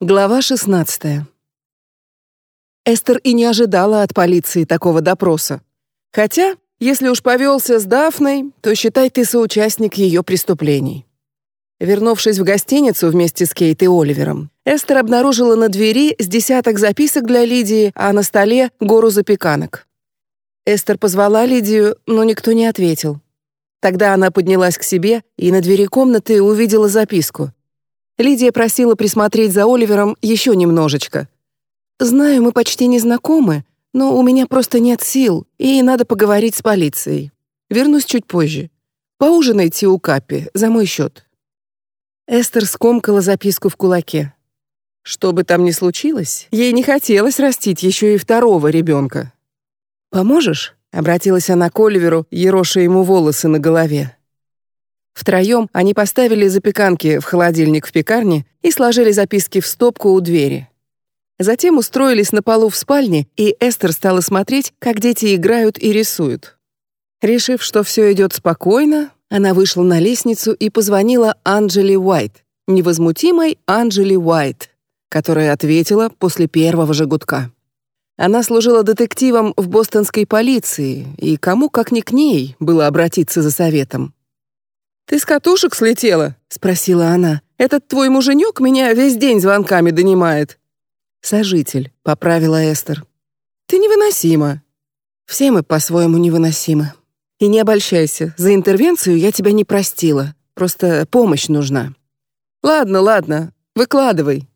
Глава 16. Эстер и не ожидала от полиции такого допроса. Хотя, если уж повелся с Дафной, то считай ты соучастник ее преступлений. Вернувшись в гостиницу вместе с Кейт и Оливером, Эстер обнаружила на двери с десяток записок для Лидии, а на столе гору запеканок. Эстер позвала Лидию, но никто не ответил. Тогда она поднялась к себе и на двери комнаты увидела записку. Лидия просила присмотреть за Оливером еще немножечко. «Знаю, мы почти не знакомы, но у меня просто нет сил, и надо поговорить с полицией. Вернусь чуть позже. Поужинайте у Капи, за мой счет». Эстер скомкала записку в кулаке. Что бы там ни случилось, ей не хотелось растить еще и второго ребенка. «Поможешь?» — обратилась она к Оливеру, ероша ему волосы на голове. Втроем они поставили запеканки в холодильник в пекарне и сложили записки в стопку у двери. Затем устроились на полу в спальне, и Эстер стала смотреть, как дети играют и рисуют. Решив, что все идет спокойно, она вышла на лестницу и позвонила Анджели Уайт, невозмутимой Анджели Уайт, которая ответила после первого же гудка. Она служила детективом в бостонской полиции, и кому, как ни к ней, было обратиться за советом. «Ты с катушек слетела?» — спросила она. «Этот твой муженек меня весь день звонками донимает». «Сожитель», — поправила Эстер. «Ты невыносима». «Все мы по-своему невыносимы. И не обольщайся, за интервенцию я тебя не простила. Просто помощь нужна». «Ладно, ладно, выкладывай».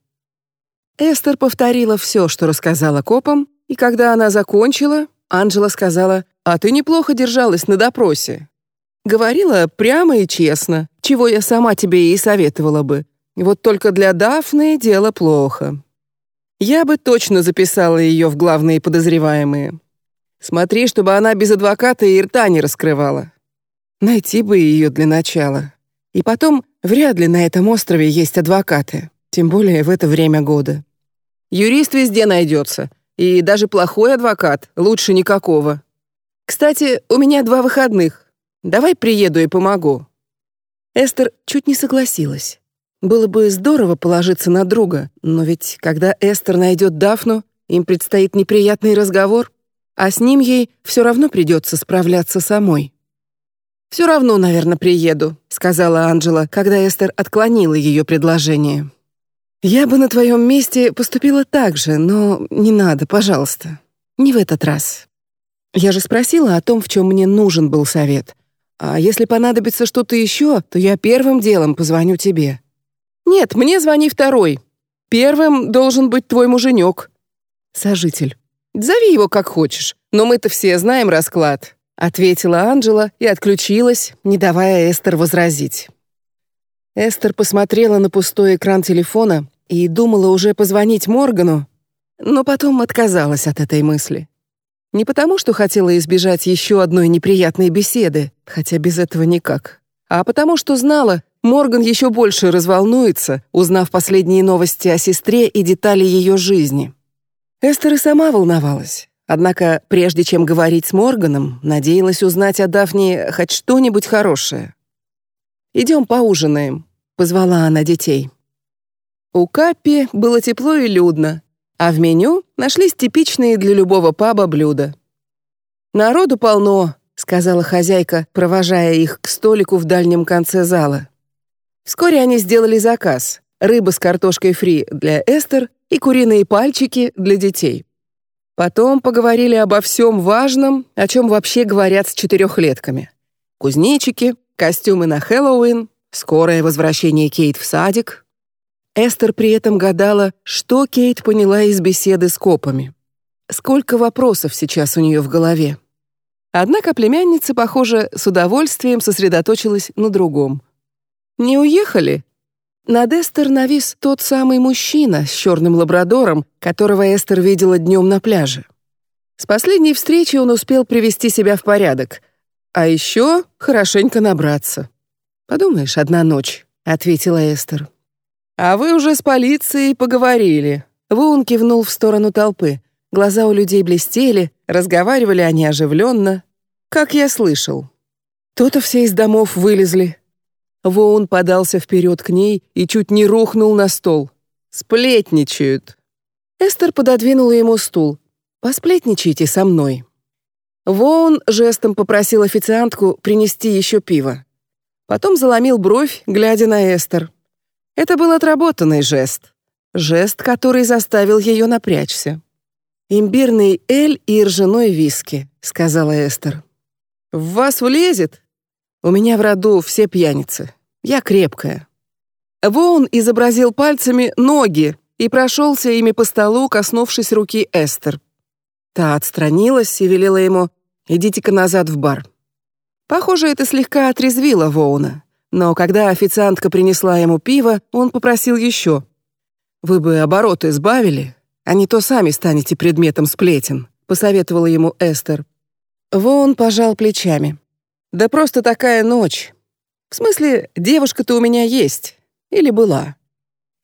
Эстер повторила все, что рассказала копам, и когда она закончила, Анжела сказала, «А ты неплохо держалась на допросе. Говорила прямо и честно, чего я сама тебе и советовала бы. Вот только для Дафны дело плохо. Я бы точно записала ее в главные подозреваемые. Смотри, чтобы она без адвоката и рта не раскрывала. Найти бы ее для начала. И потом, вряд ли на этом острове есть адвокаты, тем более в это время года. Юрист везде найдется, и даже плохой адвокат лучше никакого. Кстати, у меня два выходных. Давай приеду и помогу». Эстер чуть не согласилась. Было бы здорово положиться на друга, но ведь когда Эстер найдет Дафну, им предстоит неприятный разговор, а с ним ей все равно придется справляться самой. «Все равно, наверное, приеду», — сказала Анжела, когда Эстер отклонила ее предложение. «Я бы на твоем месте поступила так же, но не надо, пожалуйста. Не в этот раз. Я же спросила о том, в чем мне нужен был совет, а если понадобится что-то еще, то я первым делом позвоню тебе. Нет, мне звони второй. Первым должен быть твой муженек. Сожитель. Зови его как хочешь, но мы-то все знаем расклад, ответила Анжела и отключилась, не давая Эстер возразить. Эстер посмотрела на пустой экран телефона и думала уже позвонить Моргану, но потом отказалась от этой мысли. Не потому, что хотела избежать еще одной неприятной беседы, хотя без этого никак, а потому что знала, Морган еще больше разволнуется, узнав последние новости о сестре и детали ее жизни. Эстер и сама волновалась. Однако, прежде чем говорить с Морганом, надеялась узнать о Дафне хоть что-нибудь хорошее. «Идем поужинаем», — позвала она детей. У Каппи было тепло и людно, а в меню нашлись типичные для любого паба блюда. «Народу полно», — сказала хозяйка, провожая их к столику в дальнем конце зала. Вскоре они сделали заказ — рыба с картошкой фри для Эстер и куриные пальчики для детей. Потом поговорили обо всем важном, о чем вообще говорят с четырехлетками. Кузнечики, костюмы на Хэллоуин, скорое возвращение Кейт в садик, Эстер при этом гадала, что Кейт поняла из беседы с копами. Сколько вопросов сейчас у нее в голове. Однако племянница, похоже, с удовольствием сосредоточилась на другом. «Не уехали?» Над Эстер навис тот самый мужчина с черным лабрадором, которого Эстер видела днем на пляже. С последней встречи он успел привести себя в порядок, а еще хорошенько набраться. «Подумаешь, одна ночь», — ответила Эстер. «А вы уже с полицией поговорили». Вун кивнул в сторону толпы. Глаза у людей блестели, разговаривали они оживленно. «Как я слышал». То-то все из домов вылезли. Воун подался вперед к ней и чуть не рухнул на стол. Сплетничают». Эстер пододвинула ему стул. «Посплетничайте со мной». Воун жестом попросил официантку принести еще пиво. Потом заломил бровь, глядя на Эстер. Это был отработанный жест. Жест, который заставил ее напрячься. «Имбирный эль и ржаной виски», — сказала Эстер. «В вас влезет? У меня в роду все пьяницы. Я крепкая». Воун изобразил пальцами ноги и прошелся ими по столу, коснувшись руки Эстер. Та отстранилась и велела ему «Идите-ка назад в бар». Похоже, это слегка отрезвило Воуна. Но когда официантка принесла ему пиво, он попросил еще. «Вы бы обороты избавили, а не то сами станете предметом сплетен», посоветовала ему Эстер. Воун пожал плечами. «Да просто такая ночь. В смысле, девушка-то у меня есть. Или была.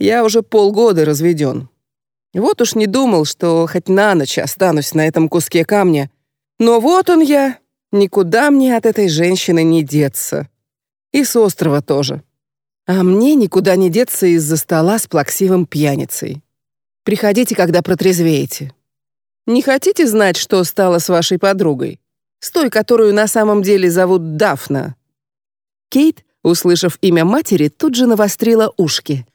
Я уже полгода разведен. Вот уж не думал, что хоть на ночь останусь на этом куске камня. Но вот он я, Никуда мне от этой женщины не деться. И с острова тоже. А мне никуда не деться из-за стола с плаксивым пьяницей. Приходите, когда протрезвеете. Не хотите знать, что стало с вашей подругой? С той, которую на самом деле зовут Дафна?» Кейт, услышав имя матери, тут же навострила ушки.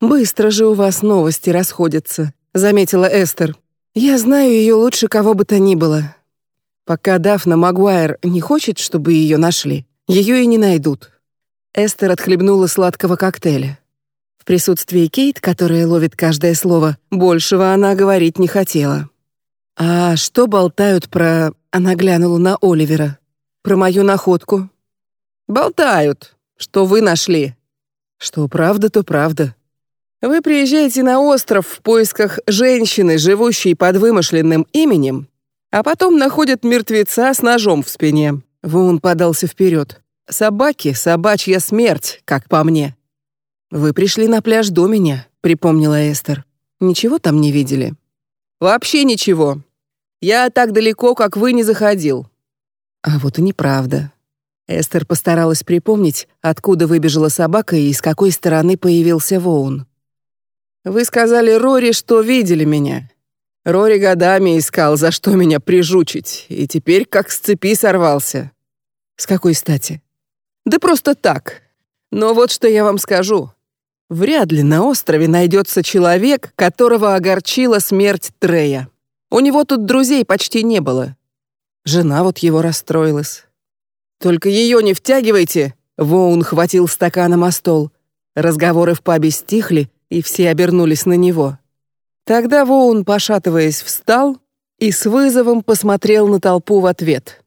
«Быстро же у вас новости расходятся», — заметила Эстер. «Я знаю ее лучше кого бы то ни было. Пока Дафна Магуайр не хочет, чтобы ее нашли, ее и не найдут. Эстер отхлебнула сладкого коктейля. В присутствии Кейт, которая ловит каждое слово, большего она говорить не хотела. А что болтают про... Она глянула на Оливера. Про мою находку. Болтают, что вы нашли. Что правда, то правда. Вы приезжаете на остров в поисках женщины, живущей под вымышленным именем, а потом находят мертвеца с ножом в спине. Вун подался вперед. Собаки, собачья смерть, как по мне. Вы пришли на пляж до меня, припомнила Эстер. Ничего там не видели? Вообще ничего. Я так далеко, как вы, не заходил. А вот и неправда. Эстер постаралась припомнить, откуда выбежала собака и с какой стороны появился Воун. Вы сказали Рори, что видели меня. Рори годами искал, за что меня прижучить, и теперь как с цепи сорвался. С какой стати? Да просто так. Но вот что я вам скажу. Вряд ли на острове найдется человек, которого огорчила смерть Трея. У него тут друзей почти не было. Жена вот его расстроилась. Только ее не втягивайте. Воун хватил стаканом о стол. Разговоры в пабе стихли, и все обернулись на него. Тогда Воун, пошатываясь, встал и с вызовом посмотрел на толпу в ответ.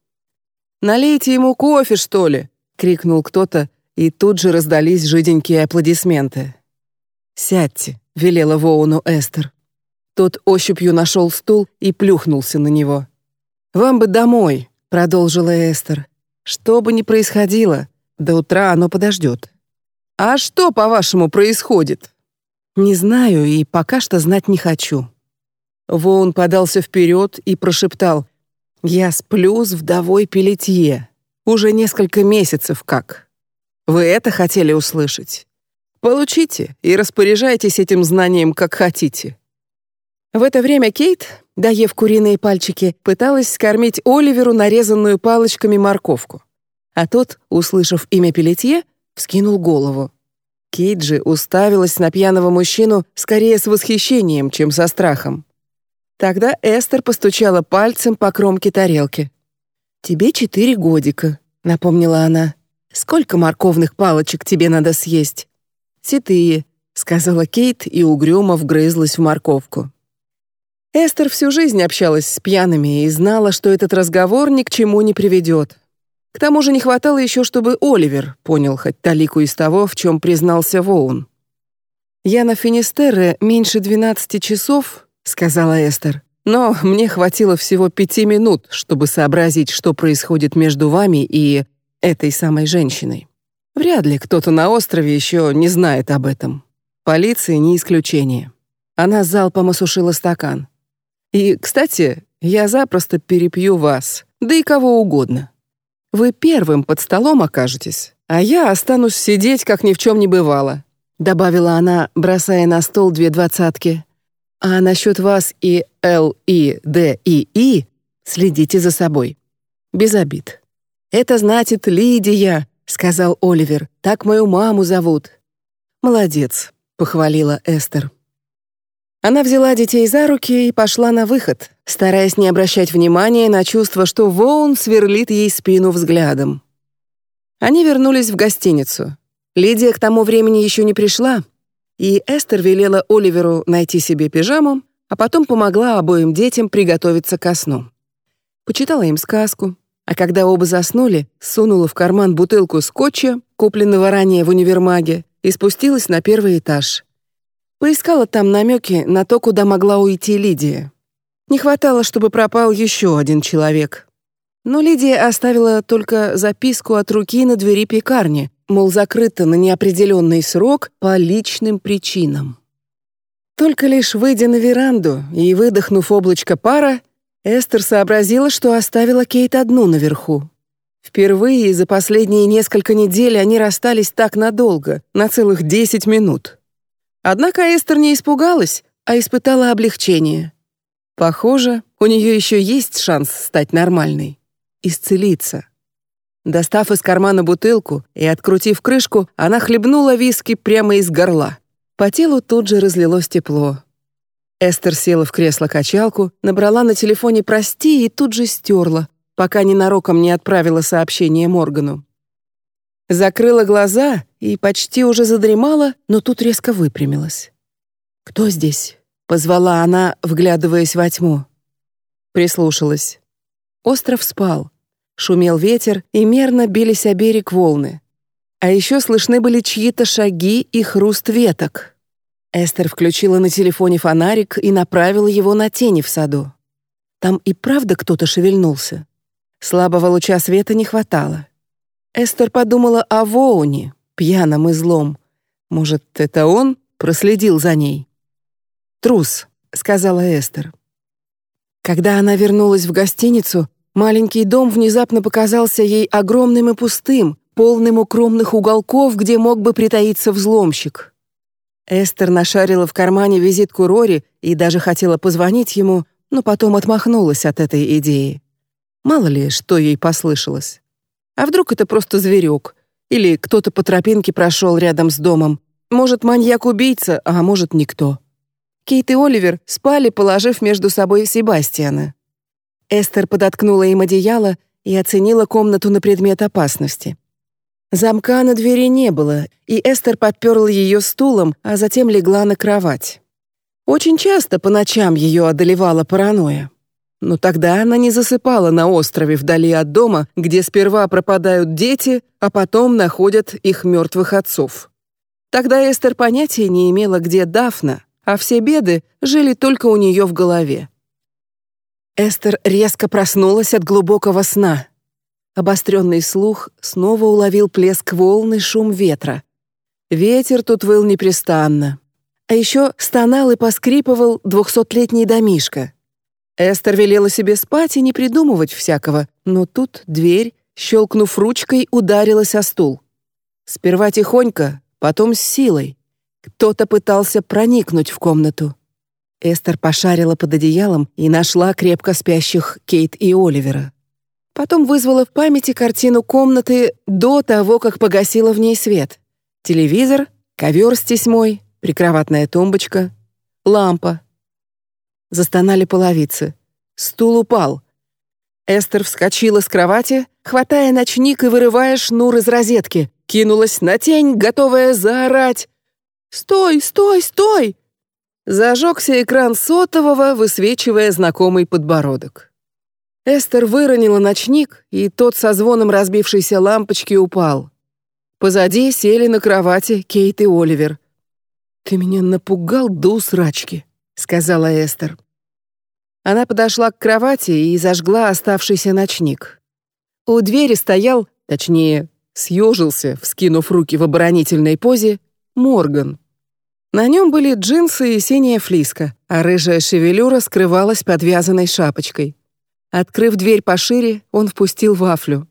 «Налейте ему кофе, что ли!» — крикнул кто-то, и тут же раздались жиденькие аплодисменты. «Сядьте», — велела Воуну Эстер. Тот ощупью нашел стул и плюхнулся на него. «Вам бы домой», — продолжила Эстер. «Что бы ни происходило, до утра оно подождет». «А что, по-вашему, происходит?» Не знаю и пока что знать не хочу. Воун подался вперед и прошептал: "Я сплю с вдовой Пелетье. Уже несколько месяцев как. Вы это хотели услышать? Получите и распоряжайтесь этим знанием как хотите". В это время Кейт, доев куриные пальчики, пыталась скормить Оливеру нарезанную палочками морковку. А тот, услышав имя Пелетье, вскинул голову. Кейджи уставилась на пьяного мужчину скорее с восхищением, чем со страхом. Тогда Эстер постучала пальцем по кромке тарелки. «Тебе четыре годика», — напомнила она. «Сколько морковных палочек тебе надо съесть?» «Ситые», — сказала Кейт и угрюмо вгрызлась в морковку. Эстер всю жизнь общалась с пьяными и знала, что этот разговор ни к чему не приведет. К тому же не хватало еще, чтобы Оливер понял хоть талику из того, в чем признался Воун. «Я на Финистерре меньше двенадцати часов», — сказала Эстер, «но мне хватило всего пяти минут, чтобы сообразить, что происходит между вами и этой самой женщиной. Вряд ли кто-то на острове еще не знает об этом. Полиция не исключение». Она залпом осушила стакан. «И, кстати, я запросто перепью вас, да и кого угодно. Вы первым под столом окажетесь, а я останусь сидеть, как ни в чем не бывало. добавила она, бросая на стол две двадцатки. А насчет вас и Л, И, Д, И, И следите за собой. Без обид. Это значит Лидия, сказал Оливер. Так мою маму зовут. Молодец, похвалила Эстер. Она взяла детей за руки и пошла на выход, стараясь не обращать внимания на чувство, что Воун сверлит ей спину взглядом. Они вернулись в гостиницу. Лидия к тому времени еще не пришла, и Эстер велела Оливеру найти себе пижаму, а потом помогла обоим детям приготовиться ко сну. Почитала им сказку, а когда оба заснули, сунула в карман бутылку скотча, купленного ранее в универмаге, и спустилась на первый этаж. Поискала там намеки на то, куда могла уйти Лидия. Не хватало, чтобы пропал еще один человек. Но Лидия оставила только записку от руки на двери пекарни, мол, закрыто на неопределенный срок по личным причинам. Только лишь выйдя на веранду и выдохнув облачко пара, Эстер сообразила, что оставила Кейт одну наверху. Впервые за последние несколько недель они расстались так надолго, на целых 10 минут. Однако Эстер не испугалась, а испытала облегчение. Похоже, у нее еще есть шанс стать нормальной, исцелиться. Достав из кармана бутылку и открутив крышку, она хлебнула виски прямо из горла. По телу тут же разлилось тепло. Эстер села в кресло-качалку, набрала на телефоне «Прости» и тут же стерла, пока ненароком не отправила сообщение Моргану. Закрыла глаза и почти уже задремала, но тут резко выпрямилась. «Кто здесь?» — позвала она, вглядываясь во тьму. Прислушалась. Остров спал. Шумел ветер, и мерно бились о берег волны. А еще слышны были чьи-то шаги и хруст веток. Эстер включила на телефоне фонарик и направила его на тени в саду. Там и правда кто-то шевельнулся. Слабого луча света не хватало. Эстер подумала о Воуне, пьяном и злом. Может, это он проследил за ней? «Трус», — сказала Эстер. Когда она вернулась в гостиницу, Маленький дом внезапно показался ей огромным и пустым, полным укромных уголков, где мог бы притаиться взломщик. Эстер нашарила в кармане визитку Рори и даже хотела позвонить ему, но потом отмахнулась от этой идеи. Мало ли, что ей послышалось. А вдруг это просто зверек? Или кто-то по тропинке прошел рядом с домом? Может, маньяк-убийца, а может, никто. Кейт и Оливер спали, положив между собой Себастьяна. Эстер подоткнула им одеяло и оценила комнату на предмет опасности. Замка на двери не было, и Эстер подперла ее стулом, а затем легла на кровать. Очень часто по ночам ее одолевала паранойя. Но тогда она не засыпала на острове вдали от дома, где сперва пропадают дети, а потом находят их мертвых отцов. Тогда Эстер понятия не имела, где Дафна, а все беды жили только у нее в голове. Эстер резко проснулась от глубокого сна. Обостренный слух снова уловил плеск волны, шум ветра. Ветер тут выл непрестанно. А еще стонал и поскрипывал двухсотлетний домишка. Эстер велела себе спать и не придумывать всякого, но тут дверь, щелкнув ручкой, ударилась о стул. Сперва тихонько, потом с силой. Кто-то пытался проникнуть в комнату. Эстер пошарила под одеялом и нашла крепко спящих Кейт и Оливера. Потом вызвала в памяти картину комнаты до того, как погасила в ней свет. Телевизор, ковер с тесьмой, прикроватная тумбочка, лампа. Застонали половицы. Стул упал. Эстер вскочила с кровати, хватая ночник и вырывая шнур из розетки, кинулась на тень, готовая заорать. «Стой, стой, стой!» Зажегся экран сотового, высвечивая знакомый подбородок. Эстер выронила ночник, и тот со звоном разбившейся лампочки упал. Позади сели на кровати Кейт и Оливер. «Ты меня напугал до усрачки», — сказала Эстер. Она подошла к кровати и зажгла оставшийся ночник. У двери стоял, точнее, съежился, вскинув руки в оборонительной позе, Морган. На нем были джинсы и синяя флиска, а рыжая шевелюра скрывалась под вязаной шапочкой. Открыв дверь пошире, он впустил вафлю.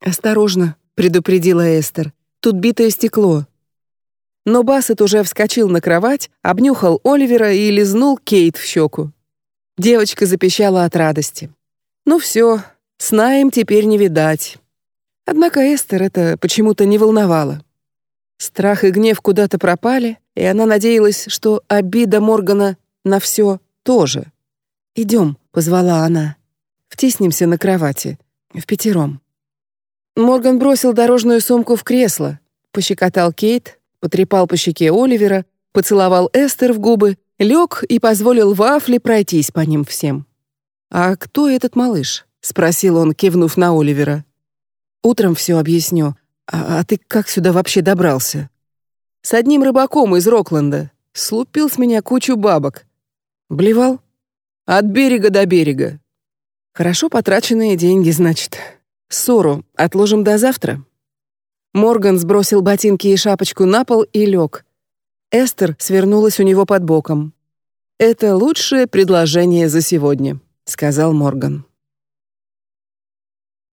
«Осторожно», — предупредила Эстер. «Тут битое стекло». Но Бассет уже вскочил на кровать, обнюхал Оливера и лизнул Кейт в щеку. Девочка запищала от радости. «Ну все, сна им теперь не видать». Однако Эстер это почему-то не волновало. Страх и гнев куда-то пропали, и она надеялась, что обида Моргана на все тоже. «Идем», — позвала она. «Втиснемся на кровати. В пятером». Морган бросил дорожную сумку в кресло, пощекотал Кейт, потрепал по щеке Оливера, поцеловал Эстер в губы, лег и позволил Вафле пройтись по ним всем. «А кто этот малыш?» — спросил он, кивнув на Оливера. «Утром все объясню. А, а ты как сюда вообще добрался?» «С одним рыбаком из Рокленда. Слупил с меня кучу бабок. Блевал? От берега до берега. Хорошо потраченные деньги, значит. Ссору отложим до завтра. Морган сбросил ботинки и шапочку на пол и лег. Эстер свернулась у него под боком. «Это лучшее предложение за сегодня», — сказал Морган.